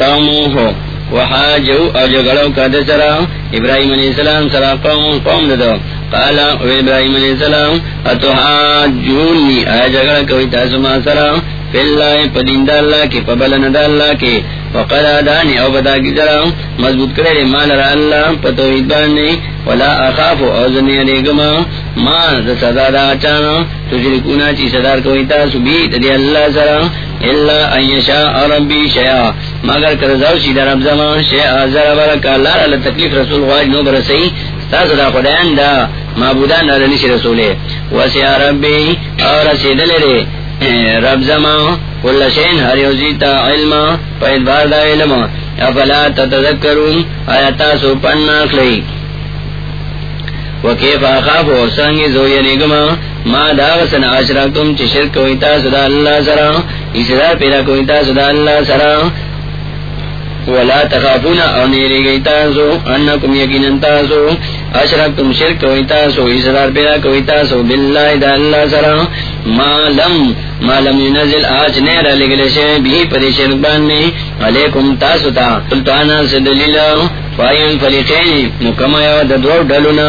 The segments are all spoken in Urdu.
قومه وحاجو او جگڑو کا دسرا ابراہیم علیہ السلام سرا قوم قوم ددو. قال ابراہیم علیہ السلام اتحاجونی آیا جگڑا کوئی تاسما سرا. فی اللہ پدین دا اللہ کے پبلن دا اللہ کے وقد آدانی او بدا کی ذرا مضبوط کرے مال را اللہ پتوحید باننے ولا اخاف او زنی علیگما ما، دا صدا دا چانا تجرکونا چی صدار کوئی تاسو بیت دی اللہ سرا. اللہ ربی شیعہ۔ مگر کرزاو شی در ذرا برکا تکلیف رسول غواج نو برسی دا خدایان دا معبودان دا نشی رسولے۔ وسیع ربی، اور رب زمان، کل شین ہر یوزیتا علم پید بار دا علم۔ افلا تتذکرون آیتا سو پننا کلی وکیف آخاف و سنگی زوی نگما ما داغسن عشرکتم چی شرک ویتا صدا اللہ سرا اسرار پیدا کویتا صدا اللہ سرا۔ ولا تخافون او نیری گئی تاسو انکم یقینن تاسو اشرکتم شرک کوئی تاسو اسرار پیدا کوئی تاسو باللہ دا اللہ سرا۔ ما لم ما لم ينزل آج نیرہ لگلے شے، بھی پدی شرک باننے علیکم تاسو تا سلطانا سے دلیلہ فائن فلیقین مکمہ یا دا دور ڈلونا۔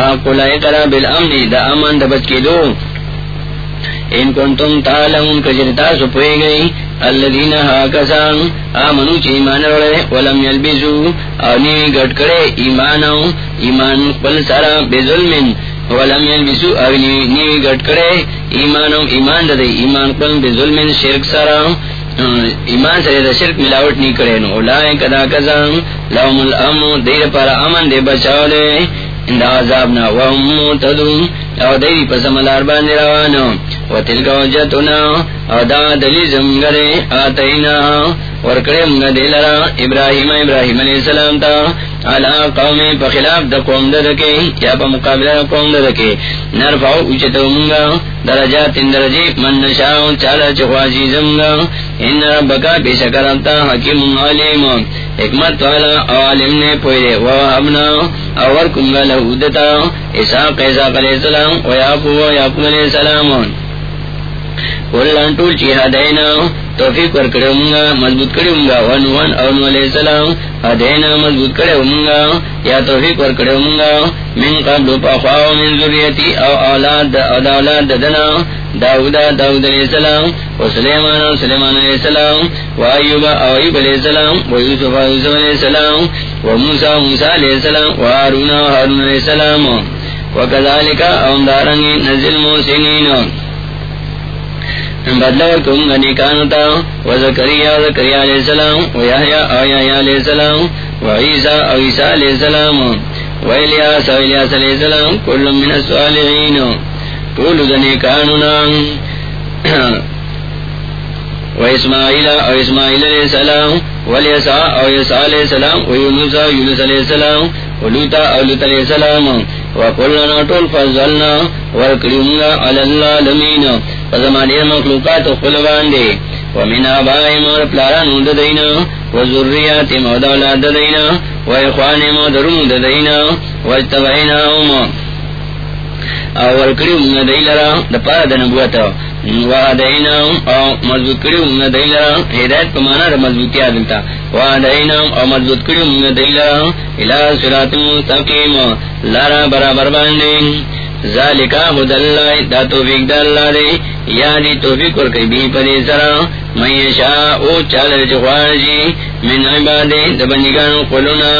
آقو لائقرہ بالامنی، دا امن دا بچ کی دو. ان کنتم تعلمون کجرتا سو پوئے گئی، الذین ہاکسان آمنو چی ایمان روڑے، ولم یلبسو او نیوی گٹ کرے ایمانو ایمان قبل سارا بظلمن ولم یلبسو او نیوی گٹ کرے ایمانو ایمان دے، ایمان قبل بظلمن شرک سارا، ایمان سرے دا شرک ملاوٹ نہیں کرے، نو اولائے کدا کسان لهم الامن، دیر پر امن دے بچاو دے دا عذاب نا وهم متدون او دیوی پس ملار باندی روانو. و تلک وجتنا او دا دلی زمگرے آتینا ورکڑے منگا دیلرا ابراہیم ابراہیم علیہ السلام تا۔ علا قوم پا خلاف دا قوم دا دکے، یا پا مقابلہ قوم دا دکے۔ نرفعو اچتو منگا، درجات ان درجی من نشاو چالا چخواشی زمگا ان ربکا بے شکر حکیم علیم۔ حکمت والا عالم نے پوئے وہبنا اور کنگا لہودتا اساق اساق علیہ السلام، و یاقوب و یاقوب علیہ السلام۔ ولن ټول چې هدینا توفیق ورکړو موږ مضبوط کړو موږ ون ون او علیہ السلام هدینا مضبوط کړو موږ یا توفیق ورکړو موږ من قبل پخواو من ذریتی او اولاد او اولاد ددنا داود داود علیہ السلام و سلیمان و سلیمان علیہ السلام و ایوب ایوب علیہ السلام و یوسف یوسف علیہ السلام و موسیٰ و موسیٰ علیہ السلام و حارون و حارون علیہ السلام. و کذالک اوندارنگی نزل موسینین بدلور کم گنی کانتا، و زکریہ زکریہ علیہ السلام، و یحیاء او یحیاء علیہ السلام، و عیسیٰ او عیسیٰ علیہ السلام، و الیاس او الیاس علیہ السلام، کل من السوالعین طول گنی کانونا۔ و اسماعیل او اسماعیل علیہ السلام، و الیساء او یساء علیہ السلام، و یونسا یونس علیہ السلام، و لوتا او لوت علیہ السلام۔ و طول فضلنا ورکلنا علی اللہ لمین فزمانی مخلوقات خپل دے ومن آبائیم اور پلارانو د دینا و ذریاتهم او د اولاد د دینا و اخوانهم او دنبوتا د دینا و او مضبوط کړو موږ دیلرا هدایت په معنا مضبوطی دلته و او مضبوط مستقیم لارا برابر باندې ذالکا ہد دا توفیق دا اللہ دے یا دی توفیق ورکی بی پدی سرا من یشاء او چال چخوارجی من عبادی دا بندگانو قلونا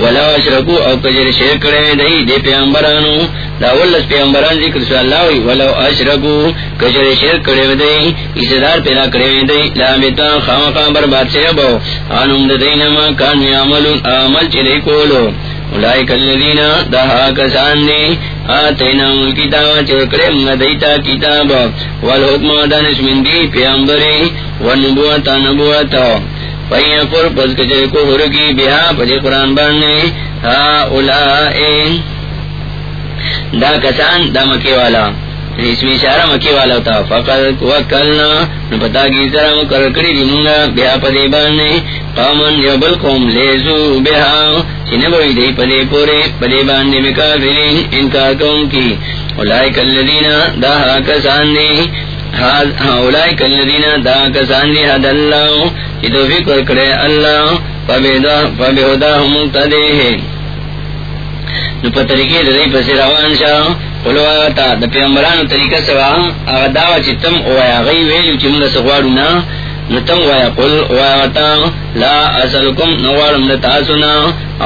ولو اشرکو او کجر شرک کرے دی دی پیامبرانو دا ولس پیامبران ذکر صلی اللہ وی، ولو اشرکو کجر شرک کرے دی اسدار پیدا کرے دی لابتا خامقا برباد سے ابو۔ آنم دا دینما کانو عملون عمل چلے کولو۔ اولائک الذین دہا کسان دی آتینا الکتاب چرکڑے مدیتا کتاب والحکم دانش من دی پیامبری ونبوتا نبوتا پئی پر پس کچر کو ہرکی بیا پجے قرآن باننے۔ ہا اولائے دا کسان دا مکی والا یعنی اس میں اشارہ مکی والا تھا فقط وکلنا. پتا کی طرح مقرر کری دی منگا بیا پدے بانے. قومن یبل قوم لیزو بیا چنبوی دی پدے پورے. پدے بانے بکافرین انکار قوم کی. اولائک اللذین دا کسان دی. اولائک الذین دا کسان دی. حد اللہ. چی توفیق ورکڑے اللہ. فبہداہم مقتدیہ نو پا طریقے دا دی پسی روان شا قلو قلوا تا دا پیغمبرانو طریقہ سوا اغا داوا چی تم اوایا غی ویلیو چی منگا سخوارو نا نو تم وایا قل وایا تا لا اسلکم نوارم دا تاسونا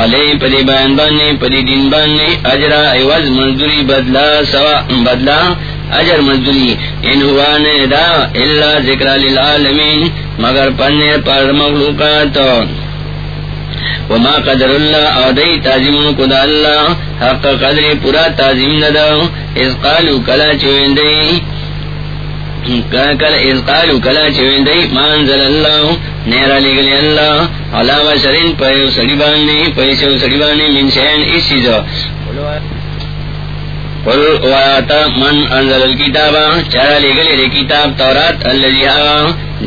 علی پدی بیان باننی پدی دین باننی اجرا ایواز مزدوری بدلا سوا، بدلا اجر مزدوری ان ہوا نے دا اللہ ذکر للعالمین، مگر پنے پر مخلوقات. وما قدر اللہ او دی تعظیم کدا اللہ حق قدر پورا تعظیم ندا اس قالو کلا چویندی کل از قالو کلا مانزل اللہ لگلی اللہ علاوہ شرین پیو سڑی پیسو سڑی من شین اس قل من انزل الكتابا چارا لگلی کتاب تورات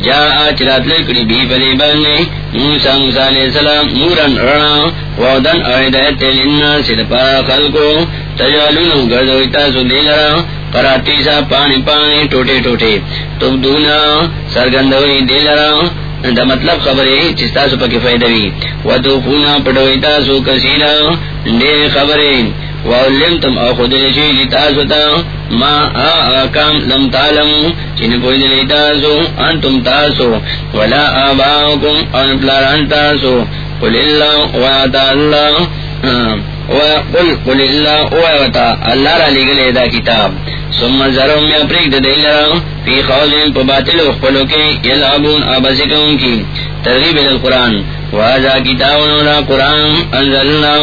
جا آچرات لکڑی بھی پلی باننے موسیٰ موسیٰ علیہ السلام مورن رنا، وعدن آئیدائت لننا صدپا خلقو تجالونو گردویتا سو دیلرا، پراتی سا پانی پانی ٹوٹے ٹوٹے، تب دونا سرگندوی دیلرا، دا مطلب خبرے چستا سو پکی فائدوی، ودو خونا پڑویتا سو کسیلا، دے خبرے وعلمتم او خود لشی لتاسوتا ما آکام لم تعلم چین پوید لیتاسو انتم تاسو، ولا آباؤکم ان پلاران تاسو، قل اللہ وعطا اللہ وقل قل اللہ وعطا اللہ را لگلے دا کتاب۔ ثم ذرو میں اپریک دا دیلرا فی خوزن پا اخپلو کے یلعبون آبسکون کی، ترغیب القرآن۔ واجا کتابون را قرآن انزلنا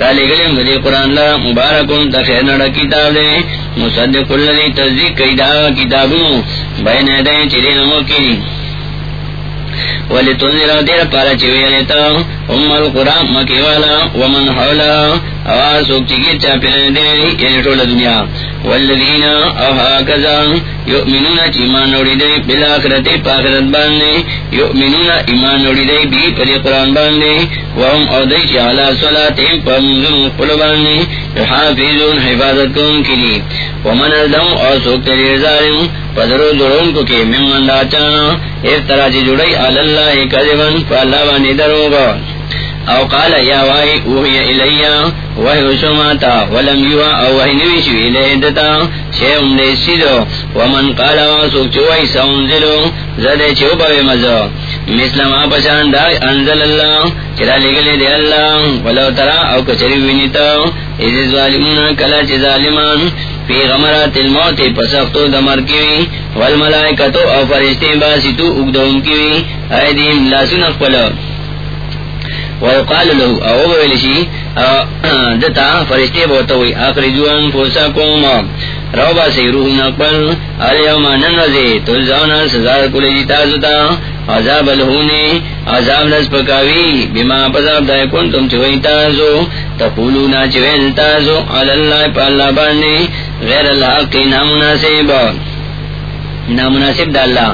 را لگلے مدی قرآن لا مبارکون تخیر نڑا کتاب دے. مصدق اللہ تصدیق کئی دا کتابون بین ایدائیں چلی نمو کی. ولی تنظر دیر پارا چوی لیتا ام القرآن مکی والا ومن حولا. سوک چکی چاپی دیر یعنی طول دنیا۔ والذین اوہا کزا یؤمنون ایمان نوڑی دے، بالآخرت پاخرت باندے۔ یؤمنون ایمان نوڑی دے، بی پری قرآن باندے۔ وهم او دیش علا صلاتیم پا منظم قلو باندے۔ حافظون حفاظت کون کلی ومن ازدہم او سوک تریر ظالم، پدرو درون کو کے ممن داچانا۔ اس طرح چی جڑی علاللہ کذبن پا اللہ باندے دروگا او قال یا وائی اوہی الیا وحی وشماتا ولم یوا او وحی نویشو الی دتا شیعن دیسیدو ومن قال واسوک چوائی سونزلو زدے چو باوی مزو. مثل ما پشان دا انزل اللہ چرا لگلے دے اللہ، ولو ترا او کچری وینیتا. ایزی ظالمون کلا چی ظالمان، فی غمرات الموت پسختو دمر کیوی، والملائکتو او فرشتے باسی تو اگدون کیوی، ایدیم لاسون اخپلو. ويقال له او بولشي دتا فرشتے بوتوي اخرجوا انفسكم روبا سيروه نقبل اليوم ننزي تلزونا سزا كل جی تازتا عذاب الهوني عذاب لس پکاوی بما پذاب دائے کنتم چوئی تازو تقولونا چوئل تازو علی اللہ پا اللہ باندے غیر اللہ کی نامناسب. نامناسب دا اللہ.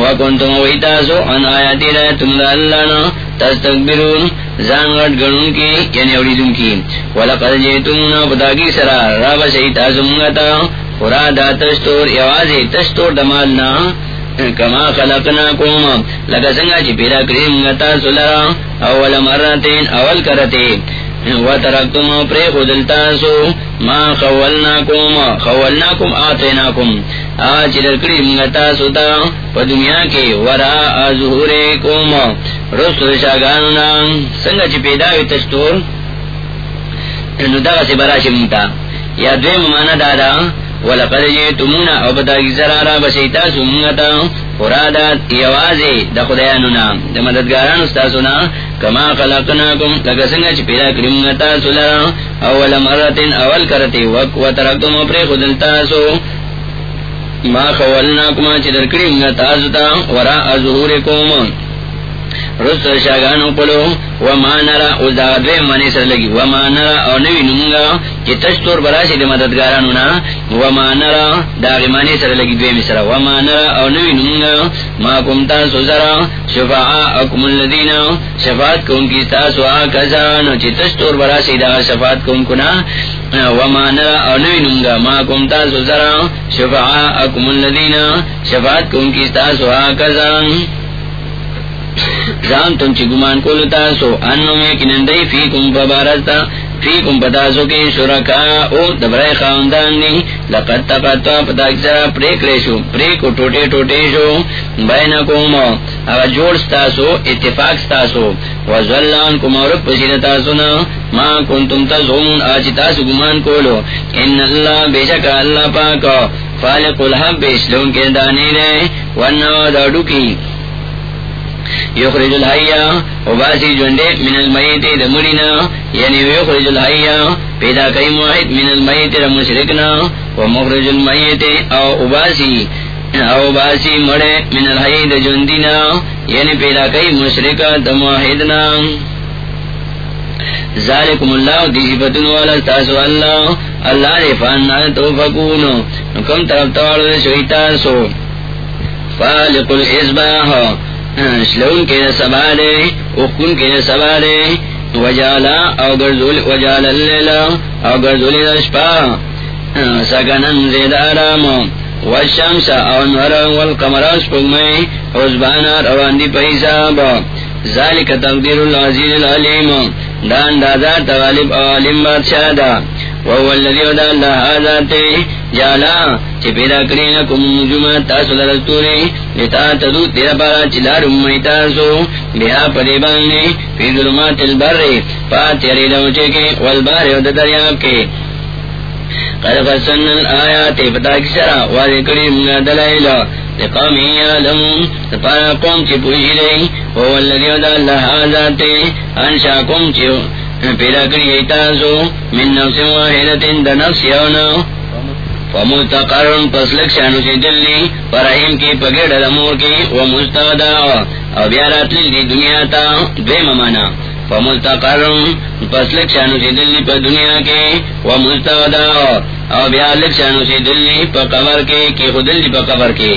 وکنتم وی تازو، ان آیاتی رایتم دا اللہ نا تستکبرون زان غٹ گنون کی یعنی اوڑیدون کی۔ ولقد جیتمونا پتاکی سرا راب شیطا زمونگتا خورا دا تشتور یوازی تشتور دمالنا کما خلقنا کوم لگا سنگا چی پیدا کریم گتا سلرا۔ اول مرتین، اول کرتے۔ و ترکتم پری خودلتاسو ما خولناکم خولناکم، آتیناکم۔ آج لکڑی منگتا ستا پا دنیا کے ورا ظہورے کوم۔ رسو شاگانونا سنگا چی پیداوی تشتور نو دا سی براشی منتا یا دوی ممانا دادا، ولقد جئتمونا او بتا کی سرارا بشیتا سمونگتا قرادات یوازی دا خدایانونا دا مددگاران استاسونا کما خلقناکم لگا سنگا چی پیدا کرمگتا سلرا اول مرتن، اول کرتی، وک و ترکتم اپری خودلتاسو ما خولناکما چی در کرمگتا ستا ورا ازهورکوم رس شاگانو پلو وما نرا او دا دوی مانی سر لگی. وما نرا او نوی نمونگا، چی تشتور براسی دی مددگارانو نا وما نرا، دا غمانی سر لگی دوی مصر وما نرا او نوی نمونگا. ما کمتا سوزرا شفاعا اکم اللذین شفاعت کن کی تاسو آکسان چی تشتور براسی دا شفاعت کن کنا. وما نرا او نوی نمونگا. ما کمتا سوزرا شفاعا اکم اللذین شفاعت کن کی تاسو آکسان جان تم چی گمان کو لتا سو انو میں کنندئی فی کم پبارستا فی کم پتاسو کی شرکا، او دبرائی خاندان نی، لقد تقطع پتا کسرا پریک ریشو پریکو ٹوٹے ٹوٹے شو، بینکوم اگا جوڑ ستاسو، اتفاق ستاسو وزلان کم اور پسید تاسو نا، ما کنتم تزون آچی تاسو گمان کولو، ان اللہ بے شکا اللہ پاکا فالق الحب اسلون کے دانے رے ونو داڑو کی یخرج الحیا وباسی جنڈے من المیت دمڑینا یعنی یخرج الحیا پیدا کئی موحد من المیت مشرکنا ومخرج المیت او اباسی او باسی مڑے من الحی د جندینا یعنی پیدا کئی مشرکا دموحدنا ذالکم اللہ دی صفتن والا تاسو اللہ اللہ رفاننا توفقونو نکم طرف توارو دے توالو شویتاسو فالق الاسباح ہاں، شلون کے سبا دے اخن کے سبا وجالا او وجال اللیلا او گرزول دشپا ہاں، زید آرام۔ والشمس، او نور والقمر اسپگمئی حزبانا روان دی پیساب ذالک تقدیر العزیز العلیم۔ دان دادا تغالب او علم بادشاہ دا وهو الذي ودا الله هذا جالا چه پیدا لکم نجوم تاسو لرستوری لتا تدو تیرا پارا چلار امی تاسو بیا پدی فی ظلمات البر پا تیری لوچے کے والبار دریاب کے قد فسن الآیات پتا کسرا واضح کری منگا دلائلہ لقوم قوم وهو الذي الله چی پیدا کری ایتاسو من نفس واحدت دا نفس یونا فمستقرن پسلک شانو سی دلی، فرحیم کی پگڑ دمور کی ومستودا او بیارات لی دنیا تا، دوی ممانا. فمستقرن پسلک شانو سی دلی پا دنیا کی ومستودا او بیارلک شانو سی دلی پا قبر کی کی خودلی پا قبر کی.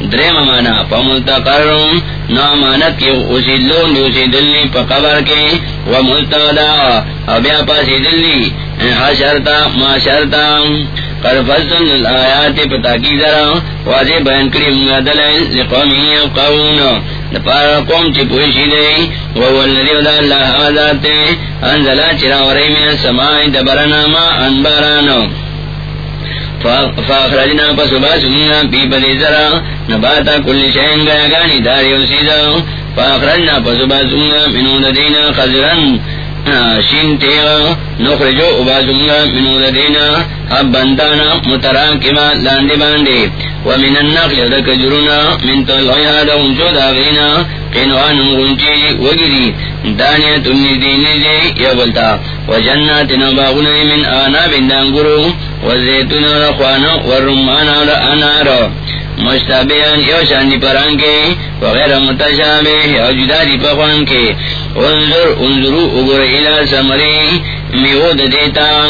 درے مانا پمستقرم نو امانت کی اسی لون اسی دلی پا کے و مستودا ابیا پاسی دلی حشرتا ما شرتا قد فصل الآیات پتا کی ذرا، واضح بیان کری منگا دلائل لقومی یقون دپارا قوم چی پوشی دے وهو الذی ودا اللہ آزاد انزلا چرا وری من السمائی دبرنا ما انبارانو۔ فاخرجنا پسبا سنگا پی پدی ذرا، نباتا کل شہن گیا گانی داری و سیزا فاخرجنا پسبا سنگا منو دینا خزرن شین تیغا نخرجو ابا منو دینا اب بندانا متراکبا لاندی باندی ومن النقل دک جرنا من طلعیا دا انچو داغینا قنوان غنچی وگری دانیا تنی دینی دی یا بلتا. وجنات نباغنی من آنا بندانگرو وزیتون رخوانا ورمان انار مشتابیان یو شاندی پران کے، وغیر متشابہ یو جدا دی پخوان کے۔ انظر، انظرو اگر الى سمری میود دیتا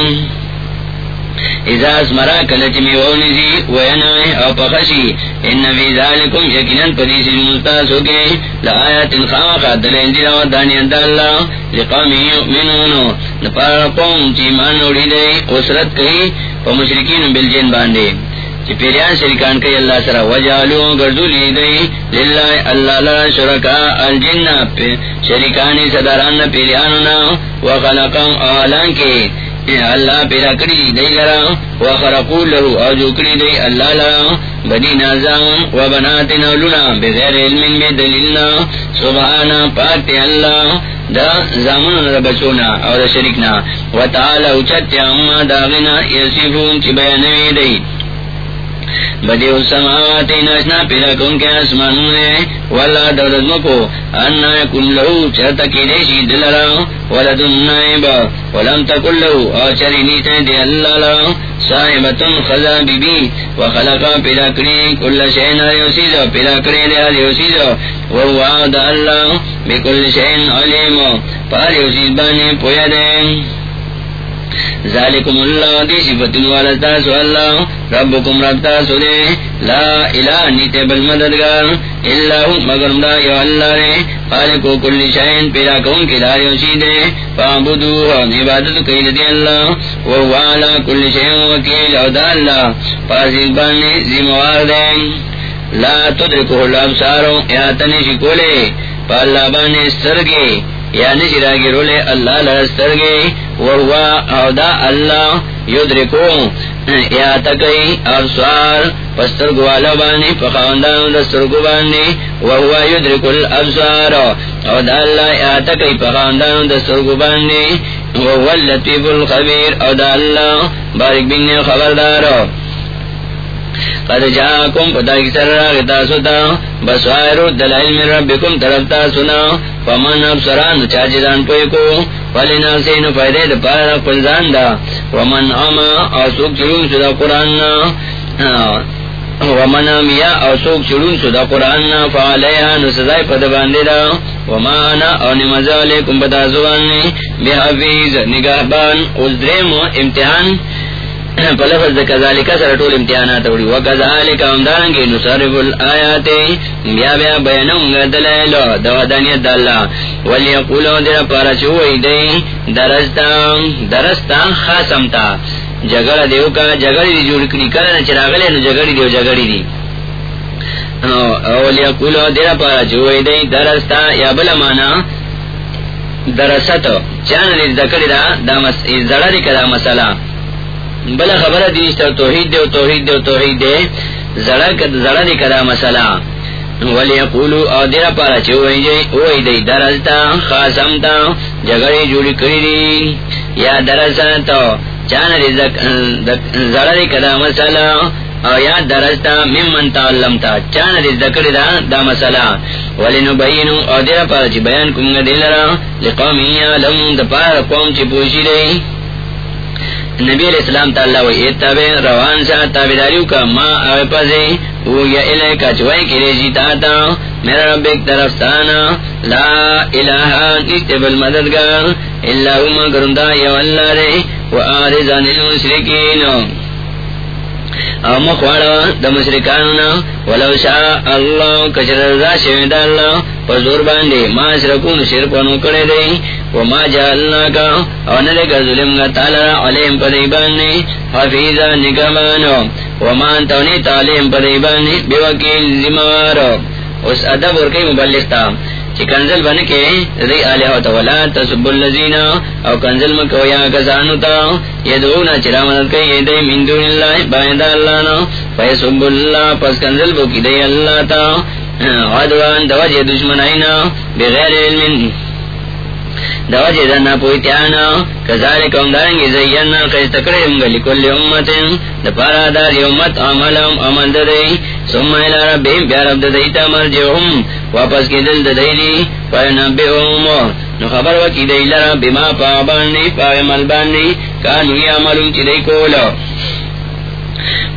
اذا اسمرا کلچ میونی زی وینای او پخشی۔ ان فی ذالکم یکنن پدیس المستاسو کے۔ لآیات خامقا دلین دینا و دانی انداللہ لقومی یؤمنونو۔ نپار قوم چی مان اوڑی دے اسرت کئی، پا مشرکین بالجن باندے۔ چی پیریان شرکان کئی اللہ سرا وجالو گردو لی دئی للہ اللہ لرا شرکا الجن شرکانی صدران پیریانونا وخلقم آلان کے اللہ پیدا کری دئی لرا و خرقو لرو او جو کری دئی اللہ لرا بدی نازام و بنات نولونا، بغیر علم بے دلیلنا سبحانا پاک اللہ، دا زامن دا بچونا او دا شرکنا و تعالی اچت اما داغنا یسیفون چی بیانوی دئی بدی السماوات نشنا پیدا کن کے آسمان نے والا دولت مکو، انا کن لہو، چرتا کی دیشی دلرا ولد النائب، ولم تکن لہو او چری نیتے دی اللہ لہو صاحبتن خزا بی بی وخلقا پیدا کری، کل شین آریو سیزو پیدا کری دی آریو سیزو وواد اللہ، بکل شین علیم پاریو سیز بانی پویا دیں ذالکم اللہ، دی صفتن والتا سو اللہ، ربکم ربتا سو دے، لا الہ نیتے بل مددگار، اللہ مگر دا یو اللہ رے خالقو کل شائن پیدا کون کی داری اسی دے فعبدو عبادت قید دی اللہ ووالا کل شائن وکیل، او دا اللہ پاسیز باننے زموار دے۔ لا تدرکو اللہ بسارو یا تنشی کولے، پا اللہ بانے سرگے یا نشرا گی اللہ لرستر گئی وہوا او اللہ یدرکو. یا تکی ابسوار پستر گوالا بانی پخاندان دستر گو بانی وہوا یدرکو الابسوار او اللہ یا تکی پخاندان دستر گو بانی وہوا اللطیب الخبیر. او اللہ بارک بینی خبردارو قد جاکم پتا کی سر راگتا ستا بسوائرو دلائل من ربکم طرفتا سنا فمن ابسران چاچدان پوئی کو فلینا سین فائدے دا پارا قلزان دا۔ ومن آما آسوک چلون سدا قرآن نا۔ ومن آمیا آسوک چلون سدا قرآن نا، فعلیہ نسدائی پد باندے دا۔ وما آنا او نمزا علیکم پتا زبانی بحفیظ نگاہبان اس درم امتحان۔ پلفظ دا کذالکا سر طول امتحانات وڑی وکذالکا امدارنگی نصرف الآیات بیا بیا بینونگا دلائلو دوادانیت دا اللہ ولیقولو دیر پارا چوئی دی درستا درستا خاسمتا جگڑ دیو کا جگڑی دی جوڑ کری کرنا چراغلے نو جگڑی دیو جگڑی دی ولیقولو دیر پارا چوئی دی درستا یا بلا مانا درست چانا دی ذکر دا دا زڑا دی کدا مسئلہ بلا خبر دیشتا توحید دے توحید دے توحید دے، زڑا دی کدا مسئلہ۔ ولی قولو او دیر پارا چی اوئی جی، دی درستا خاسمتا جگڑی جوڑی کری دی۔ یا درستا چانا دی زڑا دی کدا مسئلہ۔ او یا درستا ممن تعلمتا چانا دی ذکر دا دا مسئلہ۔ ولی نبینو او دیر پارا چی بیان کمگا دیلرا لقومی علم دا پارا قوم چی پوشی دی۔ نبی علیہ السلام تعالی و اتبع روان سا تابداریو کا ما آوے پزے او یا الہ کا چوائی کرے جیتا تا میرا رب ایک طرف سانا لا الہ نیست بالمددگار اللہ ما کرندہ یا اللہ رے و آرزان المسرکین او مخواڑا دا مشرکانونا ولو شاء اللہ کچر رضا شوید اللہ باندے ما شرکونو کڑے دے وما جعلنا کا او ندکا ظلم گا علیم حفیظا نکمانو وما انتونی تعلیم پدی باندے بیوکیل زمارو اس ادب ورکی مبلغتا چی کنزل بن کے ری آلیہ تولا تسب اللذین او کنزل مکو یا کسانو تا یدعونا چرا مدد کئی یدئی من دون اللہ بائندہ اللہ نا فیسب اللہ پس کنزل بو کی دی اللہ تا عدوان دوجہ دشمن بغیر علم دوجہ دنا پویتیانا کذالک ام دارنگی زینا خیست کریم گلی کل امتن دپارا داری امت عملهم عمل ددئی ثم الى ربهم بیا رب ددئیتا مرجعهم واپس کی دل ددئیلی فینبئهم نو خبر وکی دی لرا بما پابانی پاگمال بانی. کانو یعملون چی دی کولا.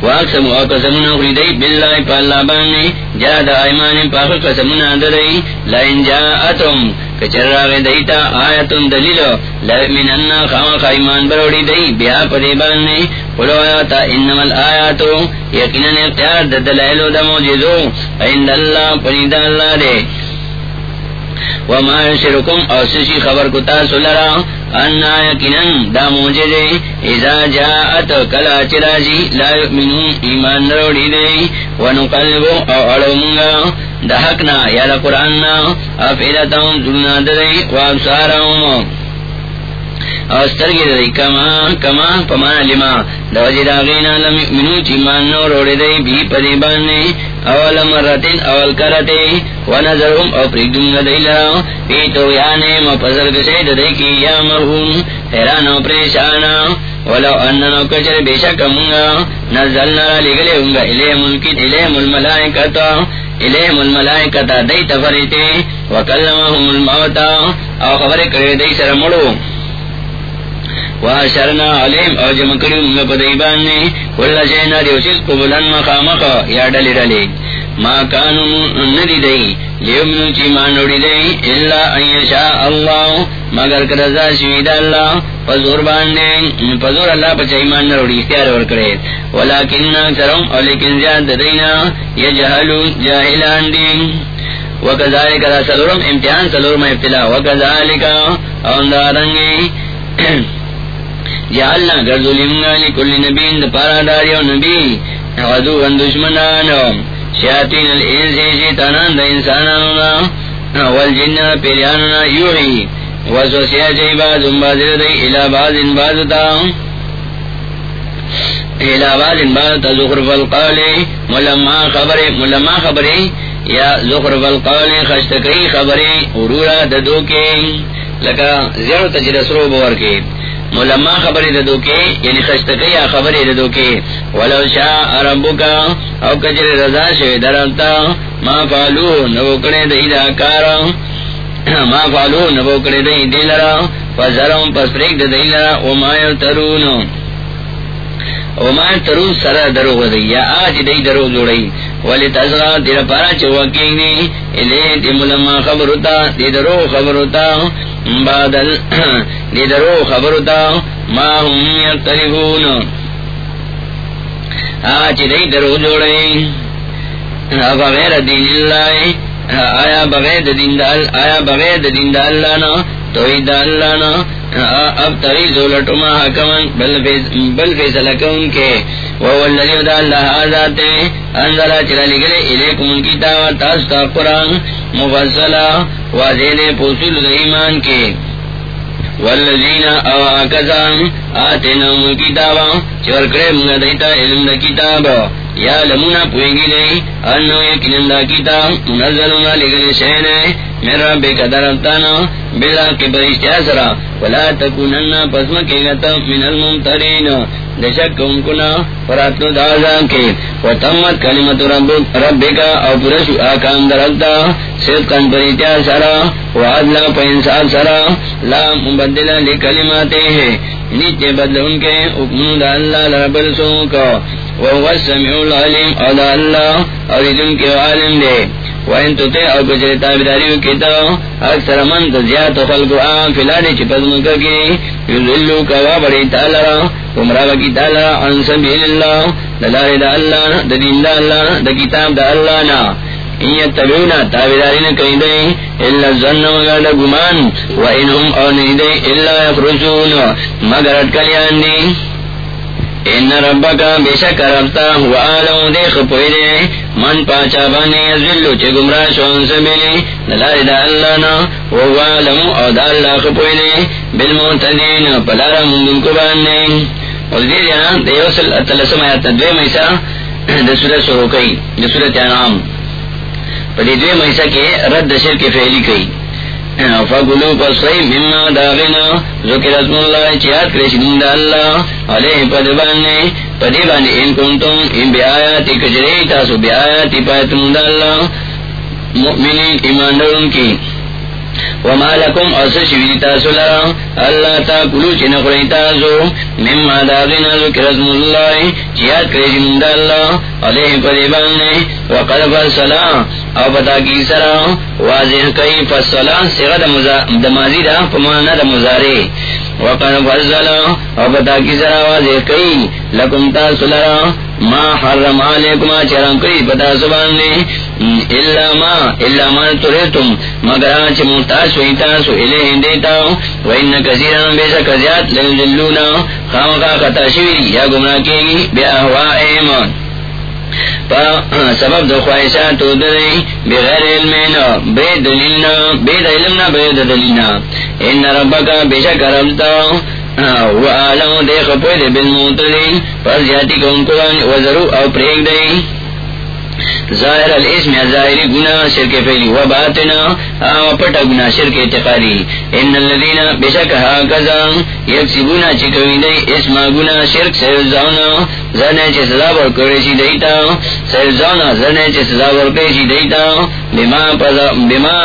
واقسم او قسمنا خریدی باللہ پا اللہ بانی. جاد آئیمان پاک قسمنا درائی لائن جاءتم کچر راغ دیتا آیتن دلیلو لئمننا خامق ایمان بروڑی دی بیا پدی بانی قلو آیاتا انما الآیاتو یقیناً اختیار ددلائلو دا موجزو عند اللہ پنید اللہ دے وما يشركم او سشي خبر کو تاسو لرا ان یقینا دا موجزه اذا جاءت کلا چراجی لا یؤمنون ایمان نروڑی دے ونقلب او علمنا دا حقنا یا دا قرآن افیدتهم ذلنا دے وابسارهم او سترگی دے کما کما، پمانا لما۔ دو جدا غینا لم یؤمنو، چی مان نو روڑی دے بھی پدی بانے اول مرتن اول کرتے۔ ونظرهم او پریدن دے لرا۔ پی تو یانے مپزر گسے دے کی یا مرہم حیران و پریشانا ولو اننا کچر بیشک منگا۔ نزلنا لگلے ہونگا الیم الکن الیم الملائکتا الیہم الملائکتا دیتا تفریتے وکلمہم الموتا او خبر کرے دی سر مڑو۔ وحشرنا علیم. او جمع کری منگا پدیبان نے کل شینا دیوشیز قبولن مخامخا یا ڈلی ڈلی. ما کانو ندی دی. لیومنو چی مانوڑی دی. اللہ ان یشاء اللہ. مگر کرزا شوید اللہ. پزور باندے. پزور اللہ پچا ایمان نروڑی. اختیار ورکڑے ولیکن اکثرم او لیکن زیاد دینا. یجہلو جاہلان دی. وکذالک دا سلورم امتحان، سلورم ابتلا. وکذالک اوندارنگی جعلنا گردولمنا لکل نبین دا پارا داری نبی غدو ان دشمنانو، شیاطین الانس شیطانان دا انسانانونا والجن پیریانونا یوحی وسوسیا جئی باز امبازر دی الى باز ان بازتا الى باز ان بازتا زخرف القول، ملما خبر ملما خبر یا زخرف القول خشتکی خبر ارورا ددو کے لکا زیرو تجرسرو بور کے ملما خبر ددو کے یعنی خشتکی یا خبر ددو کے، ولو شاہ شاء ربکا او کجر رضا شوی درمتا ما فالو نوکڑے دی دا کارا، ما فالو نوکڑے دی دی لرا فزرم پس پریک دی لرا وما یلترون وما یلترون سر درو دی یا آج دی درو جوڑی، ولی تزغا دیر پارا چوکینگ دی الی دی ملما خبرتا دی درو خبرتا بادل دی درو خبرتا ما هم یلتریفون آج دی درو جوڑی بغیر دین اللہ، آیا بغیر دین دا آیا بغیر دین دا دال لانا توحید اللہ نا اب تری زولٹما حکمن، بل فیصلہ کون کے وهو الذي دا اللہ آزاد انزل چرا لگلے الیکم ان کی کتاب تاستا قرآن مفصلہ واضح پوصول ایمان کے۔ والذین او آکسان آتنا کتابا چور کرے منگا دیتا علم دا کتاب۔ یا لمنا پوئنگی دی انو یکنن دا کتاب منزلنا لگل شہنے من ربی قدرتانا بلا کے کبرشتی اثرا ولا تکونن پسمکی گتا من الممترین۔ دشک ان کنا فراتنو دازان کے۔ وتمت کلمت رب کا، او پرشو آکام درلتا صدقن پریتیا سرا وعدلا پینسان سرا۔ لا مبدلا لکلماتے ہیں۔ نیچے بدل ان کے حکم دا اللہ لرب رسول کا وهو السميع العليم. او دا اللہ اور ادن کے عالم دے وین تو تے او کچھ تابداریو کتا اکثر من تزیاد خلقو آن فلانے چپز مکہ کی یذلو کوا بڑی تالرا گمراہ کی تالرا عن سبیل اللہ دلار دا اللہ دا دین دا اللہ دا کتاب دا اللہ نا. یتبعونا تابدارین کئی دے اللہ زن مگر دا گمان و انہم او نہیں دے اللہ یفرسون مگر اٹکلیان دی ان ربکا بے شک ربتا ہوا آلو دیکھ پوئی من پاچا بانے ازلو چے گمراہ شون سبیلی دلار دا اللہ نا وہو آلمو او دا اللہ خپوئی دے بالمعتدین پلارا مندن کو بانے اور دیر یہاں دیوسل اتلسم آیات دوے میسا دسورة سروکئی دسورة انعام. پدی دوے میسا کے رد دشر کے فعلی کئی. فگلو پسخی مما داغنا. ذکر اسم اللہ چیات کرشدن دا اللہ. علیہ پد بانے، پدی بانے ان کنتم، ان بی آیاتی کجری تاسو بی آیاتی پایتن دا اللہ. مؤمنین ایمان درون کی وما لكم أسشوي تاسو لرا؟ ألا تاكلوا چنقري تاسو. مما داغنا ذكر اسم الله چيات كريجن جی دا الله عليه قريبان وقد فصلا. او بتا کی سرا. واضح کئی فصلا. صغد ماضی دا پمانا دا مزارے وقد فصلا او بتا کی سرا واضح کئی. لکم تاسو لرا. ما حرم علیکم چرم کئی پتا سبان نے۔ الا ما الا ما ترتم مگر آج محتاج ہوئی تاسو الیہ دیتا و ان کثیران بے شک زیاد لیذلونا خامقا خطا شوی یا گمراہ کی گی بے احوائیم سبب دو خواہشات تو بغیر علمنا بے دلیلنا بے علمنا بے دلیلنا ان ربکا بے شک ربتا وعالم دیکھ پوئے دے بالموتدین پر زیادی کو ان وزرو او پریگ دے ظاہر الاسم ظاہری گنا شرک پھیلی و باتنا پٹا گنا شرک اعتقادی۔ ان الذین بشک هكذا یکسبون چکوی دی اسم گنا شرک سیزاونا زرنے چه سزا ورکڑی شی دیتا۔ سیزاونا زرنے چه سزا ورکڑی شی دیتا۔ بما پزا بما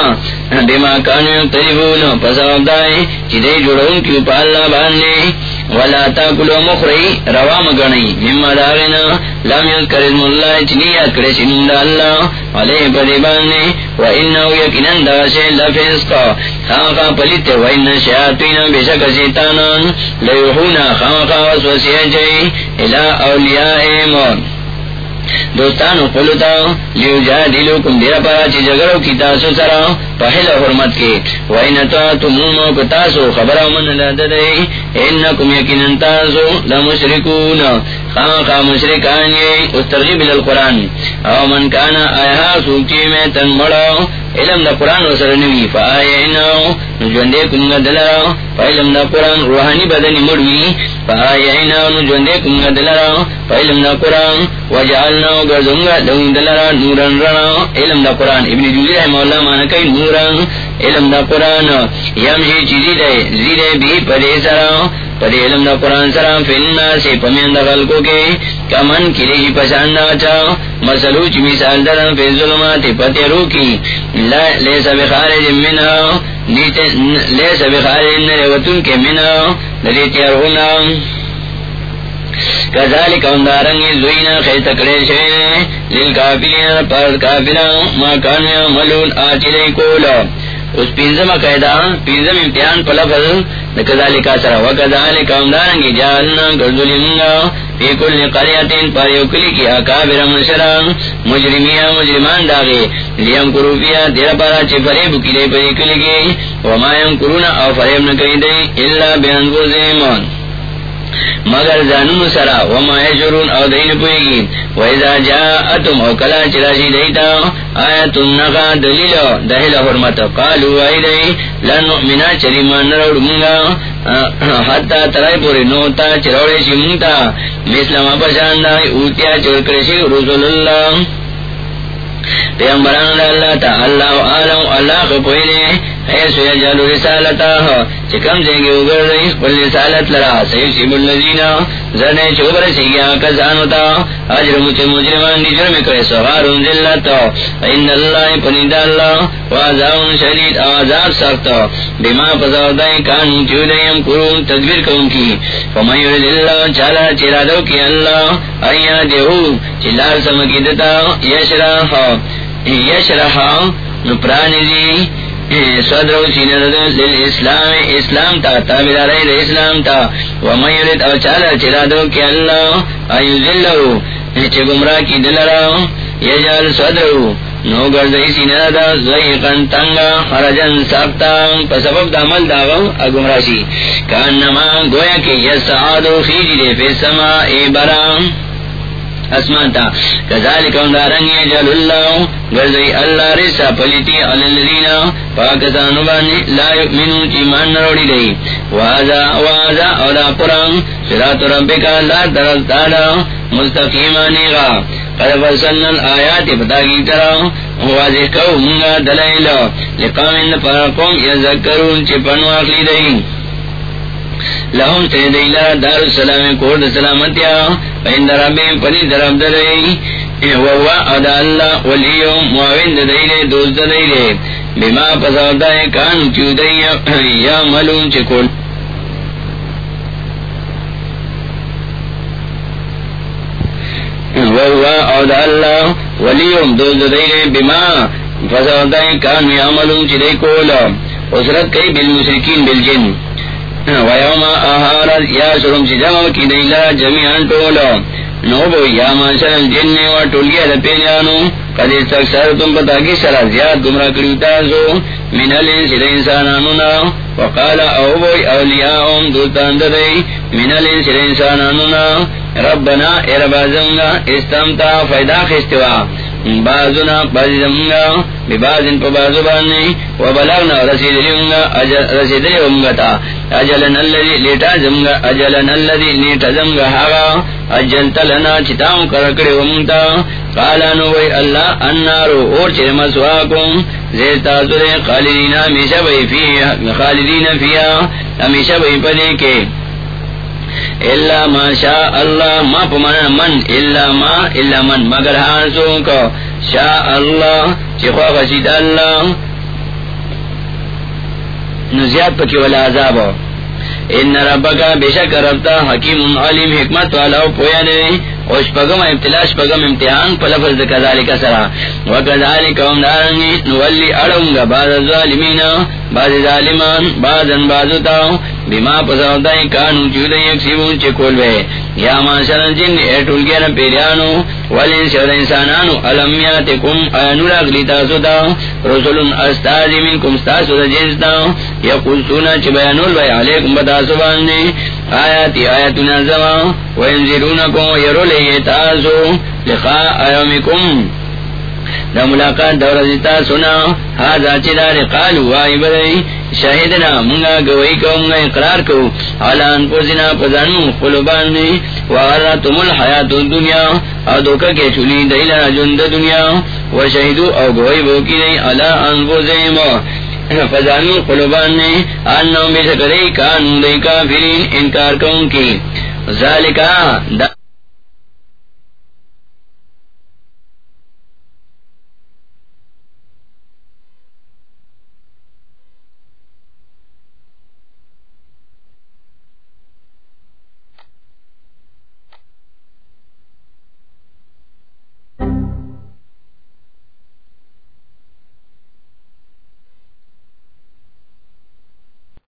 بما کانو تریبون پس عبدائی چی دی جوڑون کیو پا اللہ باندے ولا تاكلوا مخري روا مغني مما دارنا لم يذكر اسم الله چنی یاد کرے سنون دا اللہ. علیہ پدی باندے. و انہو یکنن دا شے لفسقا خاقا پلیتے و ان شیاطین بشک سیتانان خاقا وسوسیہ جئی الى اولیاء ایمان دوستانو پلوتا لیو جا دلو کم دیر پا چی جگرو کی تاسو سرا پہل حرمت کی وینتا تمومو کتاسو خبر من لددئی انکم یکنن تاسو لمشرکون۔ خان خا مشرکان یہ اس ترغیب للقرآن او من کانا آیا سوچی میں تن مڑا، علم دا قرآن و سرنوی فا آیا اناو نجوندے کنگا دلرا۔ فا علم قرآن روحانی بدنی مڑوی فا آیا کنگا دلرا فا علم دا قرآن وجعلنا گردنگا دون دلرا نورن رنا علم دا قرآن ابن جوزی رحمہ اللہ مانا کئی نورن علم دا قرآن یمشی چیزی دے زیدے بھی پدے سرا پدے علم دا قرآن سرا فننا سے پمین دا کے کمن کلی جی پسند آچا مسلو چی مثال درن فی ظلمات پتی رو کی لیسا بخارج منہ لیسا بخارج نروتن کے منہ دلیتی ارغنا کذالک اندارنگ زوینا خیط کڑے لیل کافلین پر کافلان ما کانیا ملون آچلے کولا۔ اس پینزم قیدا پینزم امتحان پلفظ کذالک سرا وکذالک اندارنگ جالنا گردلنگا فی کل قریتین پر یکلی کی اکابر مشران مجرمیا مجرمان داغی لیم کرو فیا دیر پارا چی فریب کلی پر یکلی کی وما یم کرونا او فریب نکی دی اللہ بینگو زیمان مگر زانون سرا، وما یشرون او دین پوئگی ویزا جا اتم او کلا چراشی دیتا، آیتن نقا دلیل، دہل حرمت، قالو آئی دی لن لنؤمنا چریمان نروڑ منگا حتی ترائی پوری نوتا چروڑی شی منگتا مثل ما پشاندہ اوتیا چرکرشی رسول اللہ. پیغمبران اللہ تا، اللہ عالم اللہ کو پوئنے حیث یجعل رسالتا چکم دیں گے اگر رئیس قل رسالت لرا سیسیب اللذین زرنے چوبر سیگیا کسانتا اجر مچ مجرمان دی جرم کرے سغارون ذلتا ان اللہ پنید اللہ وعذاب شدید آزاب سختا بما پزاودائیں کانو چودائیم کرون تدبیر کون کی۔ فمن یرد اللہ چالا چرادو کی اللہ ایا دیہو چلار سمکی دتا یشرح یشرح نپرانی دی صدر اسلام اسلام تا تابدار اسلام تا ومیرد او چالا چرادو کی اللہ ایو ذلو چه گمراہ کی دلرا یجال صدر نو گردئی سینہ دا زویقن تنگا حرجن ساکتا پسبب دا عمل داغو اگمراشی کانما گویا کہ یسعادو خیجی دے فی سما ای برام اسمان تا. کذالک اندارنگ جل اللہ. گرزی اللہ رسا پلیتی بانی لا چی مان نروڑی دی. وازا وازا، اولا قرآن. ربکا لا تالا. مستقیمانی غا قد فصلنا الآیات پتا کی طرح. واضح کو منگا دلائل لقام یذکرون چی دی. لهم تیدیلا دار السلام کورد سلامتیا فإن درابیم پنی دراب درئی ادا اللہ ولیوم معاون دیلے دوست دیلے بما پسودائے کان چودئی یا ملون چکول وہو ادا اللہ دوست دیلے بما کان یا ملون چدئی کولا اسرت کئی بالمشرکین بالجن ویوم آہارت یا سرم چی جمع کی دیلا جمعیان ٹولو نو بو یا ماشر الجن و ٹولیا دا قدر تک سر تم پتا کی سرا زیاد گمرا کریو تاسو من الانس دا انسانانونا وقال او بو اولیاؤم دوتان دا من الانس دا انسانانونا ربنا اربازنگا، استمتا، فیدا خستوا. بازنا بازی زمگا ببازن پا بازو باننی و بلغنا رسید لیونگا رسید لیونگا تا اجلن اللذی لیتا زمگا اجلن اللذی لیتا زمگا حاغا اجلت لنا چتاو کرکڑی ومتا قالا نوی اللہ النارو اور چر مسواکم زیر تازو خالدین ہمیشہ بھئی فیہا خالدین فیہا ہمیشہ بھئی پدے کے. اللہ ما شاء اللہ ما پمانا من اللہ ما اللہ من. مگر ہانسوں کو شاء اللہ چخوا غشید اللہ نزیاد پکی والا عذاب. ان ربکا بشک ربتا، حکیم، علیم، حکمت والا پویا نے اوش پگم، ابتلاش پگم، امتحان پا لفظ کذالک سرا وکذالک ام دارنگی نولی اڑنگا بعد الظالمین بعد ظالمان بعدن بعدتا بما پساوتائی کانو چودن یکسیبون چکول بے۔ یا ماشرن جن ایٹول گیا پیریانو والین شہر انسانانو علمیاتکم آنو راگلی تاسو تا رسولن استازی من کم ستاسو دا جنستا یقلسونا چی بیانول بای علیکم بتاسو باندی آیاتی آیاتنا زمان، وینزیرونکم یرول تاسو، لقاء ایومکم۔ دا ملاقات دور زیتا سنا ہاں چدار قالو آئی بدئی شاہدنا منگا گوئی کو منگا اقرار کو علان پوزنا پزانو قلوبان دی وغراتم الحیات الدنیا. او دوکا کے چلی دیلنا جند دنیا. و شہدو او گوئی بوکی دی. علا انفوزیم فزانو قلوبان دی آنو بیشکری کانو دی کافرین انکار کون کی ذالکا، دا